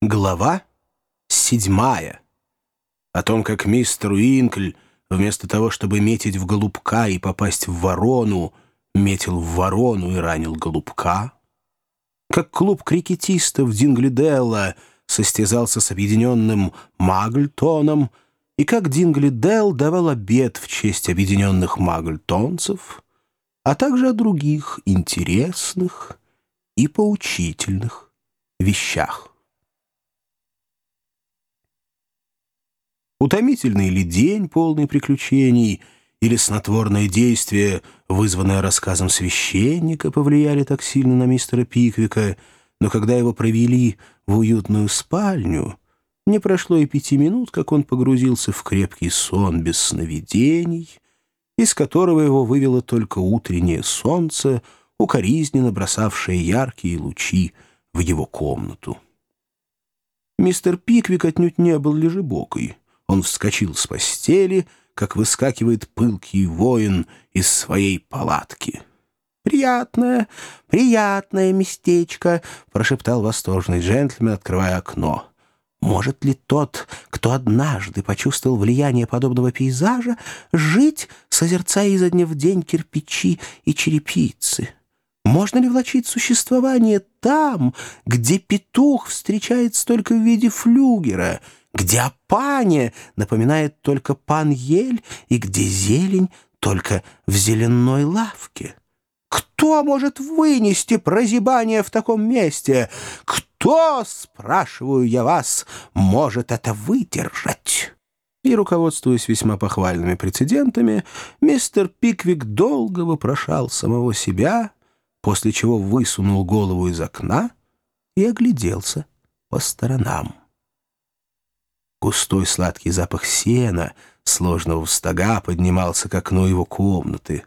Глава седьмая. О том, как мистер Уинкль, вместо того, чтобы метить в голубка и попасть в ворону, метил в ворону и ранил голубка. Как клуб крикетистов Динглиделла состязался с объединенным Магльтоном, и как Динглидел давал обед в честь объединенных магльтонцев, а также о других интересных и поучительных вещах. Утомительный ли день, полный приключений, или снотворное действие, вызванное рассказом священника, повлияли так сильно на мистера Пиквика, но когда его провели в уютную спальню, не прошло и пяти минут, как он погрузился в крепкий сон без сновидений, из которого его вывело только утреннее солнце, укоризненно бросавшее яркие лучи в его комнату. Мистер Пиквик отнюдь не был лежебокой. Он вскочил с постели, как выскакивает пылкий воин из своей палатки. «Приятное, приятное местечко», — прошептал восторженный джентльмен, открывая окно. «Может ли тот, кто однажды почувствовал влияние подобного пейзажа, жить, созерцая изо дня в день кирпичи и черепицы?» Можно ли влачить существование там, где петух встречается только в виде флюгера — где о пане напоминает только пан ель и где зелень только в зеленой лавке. Кто может вынести прозябание в таком месте? Кто, спрашиваю я вас, может это выдержать?» И, руководствуясь весьма похвальными прецедентами, мистер Пиквик долго вопрошал самого себя, после чего высунул голову из окна и огляделся по сторонам. Густой сладкий запах сена, сложного стога, поднимался к окну его комнаты.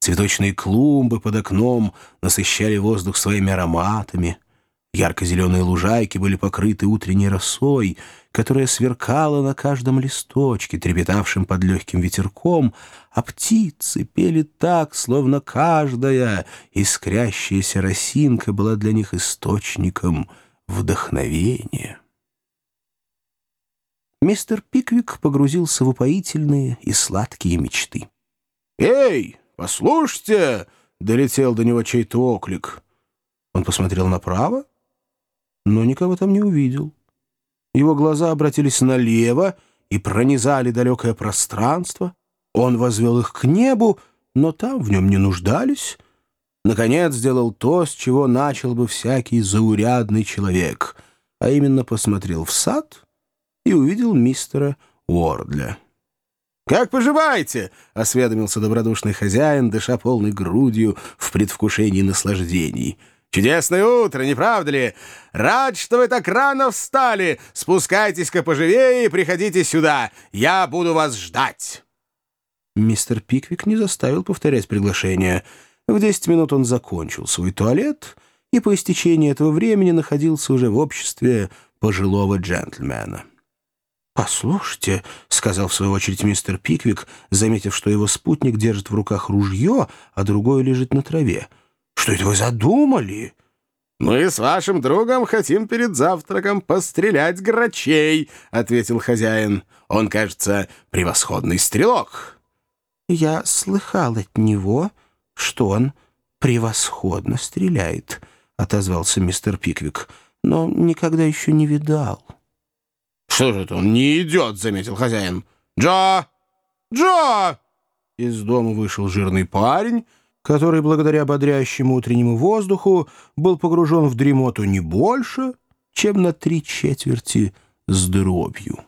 Цветочные клумбы под окном насыщали воздух своими ароматами. Ярко-зеленые лужайки были покрыты утренней росой, которая сверкала на каждом листочке, трепетавшем под легким ветерком, а птицы пели так, словно каждая искрящаяся росинка была для них источником вдохновения. Мистер Пиквик погрузился в упоительные и сладкие мечты. «Эй, послушайте!» — долетел до него чей-то оклик. Он посмотрел направо, но никого там не увидел. Его глаза обратились налево и пронизали далекое пространство. Он возвел их к небу, но там в нем не нуждались. Наконец сделал то, с чего начал бы всякий заурядный человек, а именно посмотрел в сад — и увидел мистера Уордля. «Как поживаете?» — осведомился добродушный хозяин, дыша полной грудью в предвкушении наслаждений. «Чудесное утро, не правда ли? Рад, что вы так рано встали. Спускайтесь-ка поживее и приходите сюда. Я буду вас ждать». Мистер Пиквик не заставил повторять приглашение. В десять минут он закончил свой туалет и по истечении этого времени находился уже в обществе пожилого джентльмена. «Послушайте», — сказал в свою очередь мистер Пиквик, заметив, что его спутник держит в руках ружье, а другое лежит на траве. «Что это вы задумали?» «Мы с вашим другом хотим перед завтраком пострелять грачей», — ответил хозяин. «Он, кажется, превосходный стрелок». «Я слыхал от него, что он превосходно стреляет», — отозвался мистер Пиквик, «но никогда еще не видал». «Что же это он не идет?» — заметил хозяин. «Джо! Джо!» Из дома вышел жирный парень, который, благодаря бодрящему утреннему воздуху, был погружен в дремоту не больше, чем на три четверти с дробью.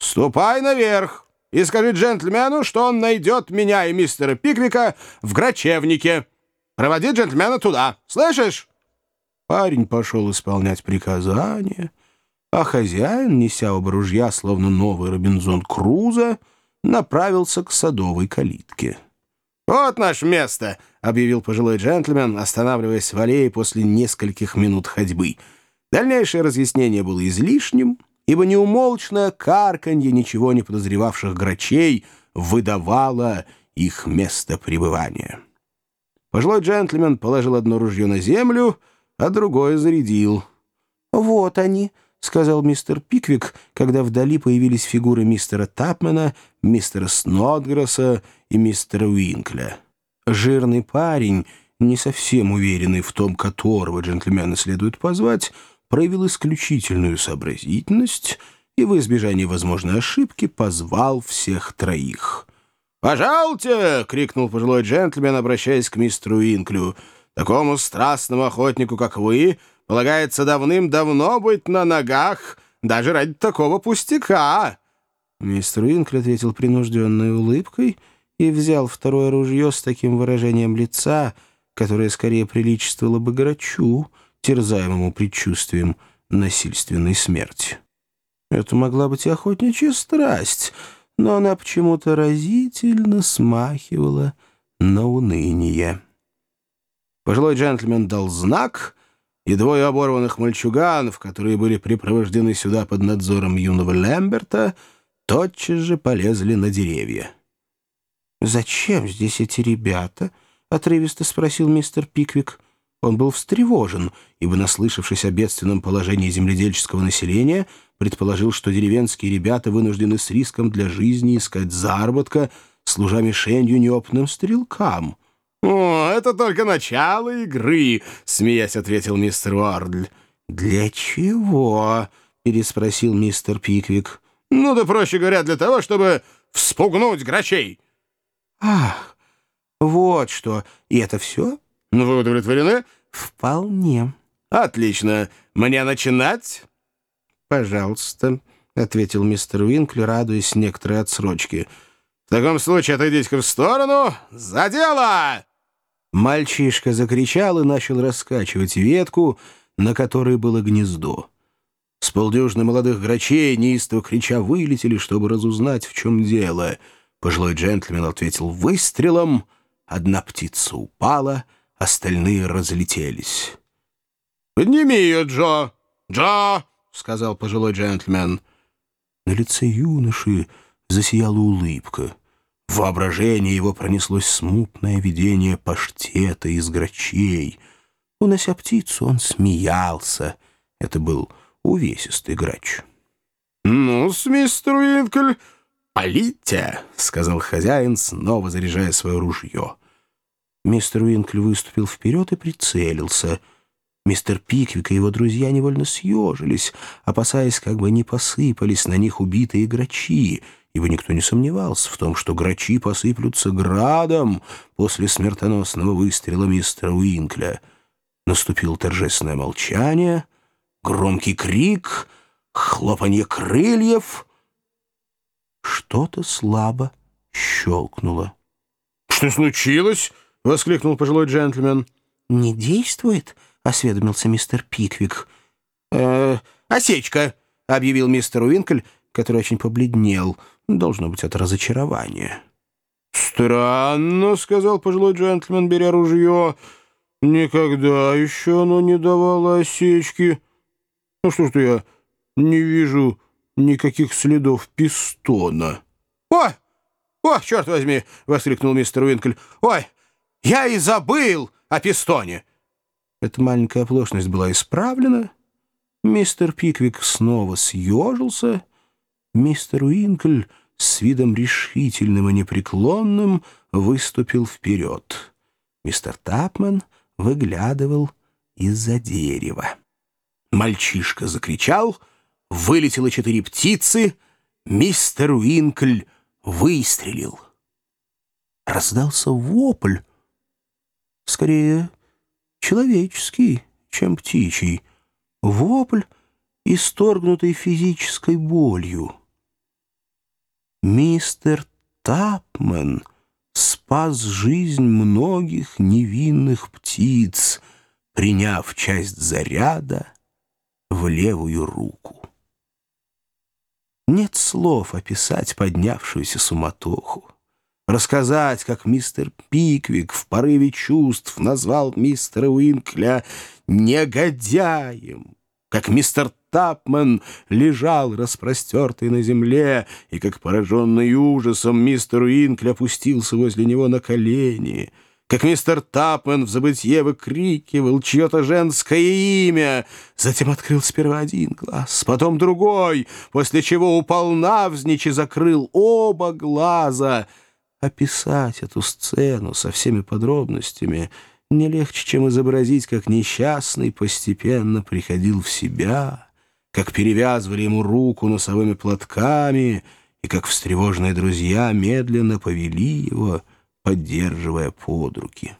«Ступай наверх и скажи джентльмену, что он найдет меня и мистера Пиквика в Грачевнике. Проводи джентльмена туда, слышишь?» Парень пошел исполнять приказания, а хозяин, неся оба ружья, словно новый Робинзон Крузо, направился к садовой калитке. «Вот наше место!» — объявил пожилой джентльмен, останавливаясь в аллее после нескольких минут ходьбы. Дальнейшее разъяснение было излишним, ибо неумолчное карканье ничего не подозревавших грачей выдавало их место пребывания. Пожилой джентльмен положил одно ружье на землю, а другое зарядил — «Вот они», — сказал мистер Пиквик, когда вдали появились фигуры мистера Тапмена, мистера Снотгресса и мистера Уинкля. Жирный парень, не совсем уверенный в том, которого джентльмена следует позвать, проявил исключительную сообразительность и в избежание возможной ошибки позвал всех троих. «Пожалуйте!» — крикнул пожилой джентльмен, обращаясь к мистеру Уинклю. «Такому страстному охотнику, как вы, полагается давным-давно быть на ногах, даже ради такого пустяка!» Мистер Уинкль ответил принужденной улыбкой и взял второе ружье с таким выражением лица, которое скорее приличествовало бы грачу, терзаемому предчувствием насильственной смерти. Это могла быть и охотничья страсть, но она почему-то разительно смахивала на уныние. Пожилой джентльмен дал знак, и двое оборванных мальчуганов, которые были припровождены сюда под надзором юного Лэмберта, тотчас же полезли на деревья. «Зачем здесь эти ребята?» — отрывисто спросил мистер Пиквик. Он был встревожен, ибо, наслышавшись о бедственном положении земледельческого населения, предположил, что деревенские ребята вынуждены с риском для жизни искать заработка, служа мишенью неопытным стрелкам. «О, это только начало игры», — смеясь ответил мистер Уардль. «Для чего?» — переспросил мистер Пиквик. «Ну да, проще говоря, для того, чтобы вспугнуть грачей». «Ах, вот что. И это все?» Ну, вы удовлетворены? Вполне. Отлично. Мне начинать? Пожалуйста, ответил мистер Уинкли, радуясь некоторой отсрочке. В таком случае отойдите-ка в сторону. За дело! Мальчишка закричал и начал раскачивать ветку, на которой было гнездо. С полдюжины молодых грачей, неистово крича, вылетели, чтобы разузнать, в чем дело. Пожилой джентльмен ответил выстрелом. Одна птица упала — остальные разлетелись. «Подними ее, Джо! Джо!» — сказал пожилой джентльмен. На лице юноши засияла улыбка. В воображении его пронеслось смутное видение паштета из грачей. Унося птицу, он смеялся. Это был увесистый грач. «Ну-с, мистер Уинкль, полите!» — сказал хозяин, снова заряжая свое ружье. Мистер Уинкль выступил вперед и прицелился. Мистер Пиквик и его друзья невольно съежились, опасаясь, как бы не посыпались на них убитые грачи, ибо никто не сомневался в том, что грачи посыплются градом после смертоносного выстрела мистера Уинкля. Наступило торжественное молчание, громкий крик, хлопанье крыльев. Что-то слабо щелкнуло. «Что случилось?» — воскликнул пожилой джентльмен. «Не действует?» — осведомился мистер Пиквик. «Э, «Осечка!» — объявил мистер Уинкль, который очень побледнел, должно быть, от разочарования. «Странно», — сказал пожилой джентльмен, беря ружье. «Никогда еще оно не давало осечки. Ну что ж я не вижу никаких следов пистона». «О! О, черт возьми!» — воскликнул мистер Уинкль. «Ой, я и забыл о пистоне!» Эта маленькая оплошность была исправлена. Мистер Пиквик снова съежился. Мистер Уинкль с видом решительным и непреклонным выступил вперед. Мистер Тапман выглядывал из-за дерева. Мальчишка закричал, вылетело четыре птицы, мистер Уинкль выстрелил. Раздался вопль, скорее человеческий, чем птичий, вопль, исторгнутый физической болью. Мистер Тапмен спас жизнь многих невинных птиц, приняв часть заряда в левую руку. Нет слов описать поднявшуюся суматоху рассказать, как мистер Пиквик в порыве чувств назвал мистера Уинкля негодяем, как мистер Тапман лежал распростертый на земле, и как пораженный ужасом мистер Уинкль опустился возле него на колени, как мистер Тапмен в забытье выкрикивал чье-то женское имя. Затем открыл сперва один глаз, потом другой, после чего упал навзничь и закрыл оба глаза. Описать эту сцену со всеми подробностями не легче, чем изобразить, как несчастный постепенно приходил в себя, как перевязывали ему руку носовыми платками и как встревоженные друзья медленно повели его, поддерживая под руки.